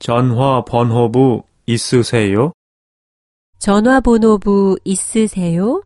전화 번호부 있으세요? 전화번호부 있으세요?